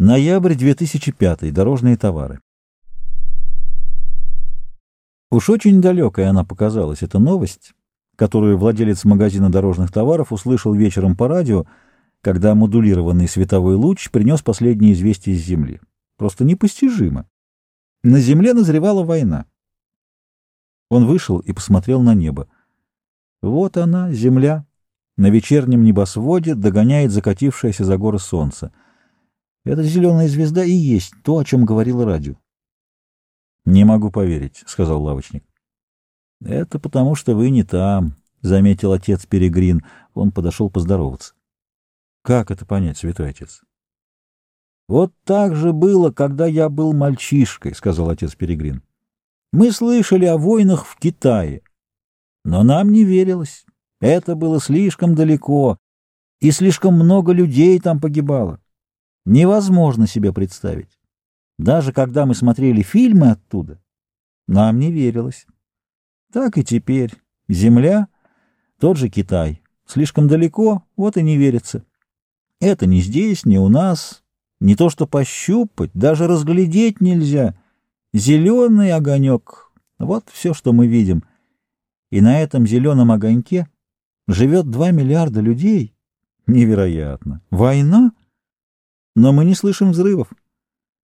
Ноябрь 2005. Дорожные товары. Уж очень далекой она показалась, эта новость, которую владелец магазина дорожных товаров услышал вечером по радио, когда модулированный световой луч принес последние известия из Земли. Просто непостижимо. На Земле назревала война. Он вышел и посмотрел на небо. Вот она, Земля, на вечернем небосводе догоняет закатившееся за горы солнце — эта зеленая звезда и есть то, о чем говорило радио. — Не могу поверить, — сказал лавочник. — Это потому, что вы не там, — заметил отец Перегрин. Он подошел поздороваться. — Как это понять, святой отец? — Вот так же было, когда я был мальчишкой, — сказал отец Перегрин. — Мы слышали о войнах в Китае, но нам не верилось. Это было слишком далеко, и слишком много людей там погибало невозможно себе представить. Даже когда мы смотрели фильмы оттуда, нам не верилось. Так и теперь. Земля — тот же Китай. Слишком далеко, вот и не верится. Это не здесь, не у нас. Не то что пощупать, даже разглядеть нельзя. Зеленый огонек — вот все, что мы видим. И на этом зеленом огоньке живет два миллиарда людей. Невероятно. Война — но мы не слышим взрывов.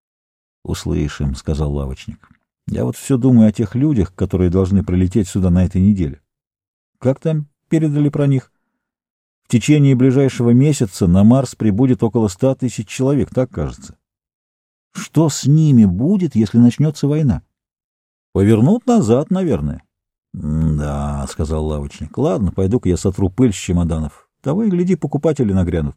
— Услышим, — сказал лавочник. — Я вот все думаю о тех людях, которые должны прилететь сюда на этой неделе. Как там передали про них? В течение ближайшего месяца на Марс прибудет около ста тысяч человек, так кажется. Что с ними будет, если начнется война? Повернут назад, наверное. — Да, — сказал лавочник. — Ладно, пойду-ка я сотру пыль с чемоданов. Того и гляди, покупатели нагрянут.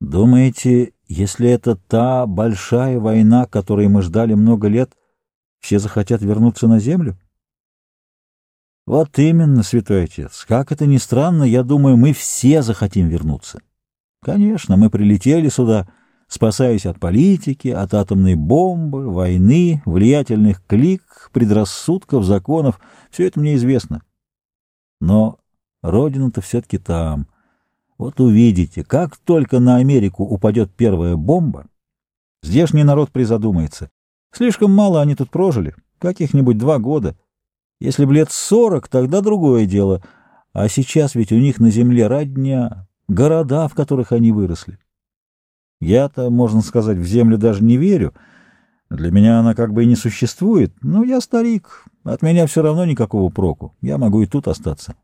Думаете, если это та большая война, которой мы ждали много лет, все захотят вернуться на землю? Вот именно, святой отец. Как это ни странно, я думаю, мы все захотим вернуться. Конечно, мы прилетели сюда, спасаясь от политики, от атомной бомбы, войны, влиятельных клик, предрассудков, законов. Все это мне известно. Но родина-то все-таки там — вот увидите, как только на Америку упадет первая бомба, здешний народ призадумается. Слишком мало они тут прожили, каких-нибудь два года. Если б лет сорок, тогда другое дело. А сейчас ведь у них на земле родня, города, в которых они выросли. Я-то, можно сказать, в землю даже не верю. Для меня она как бы и не существует. Но я старик, от меня все равно никакого проку. Я могу и тут остаться.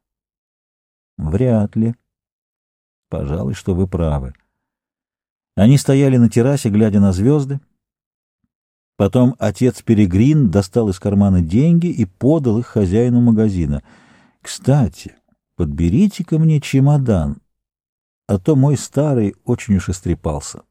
Вряд ли. Пожалуй, что вы правы. Они стояли на террасе, глядя на звезды. Потом отец Перегрин достал из кармана деньги и подал их хозяину магазина. «Кстати, подберите ко мне чемодан, а то мой старый очень уж истрепался».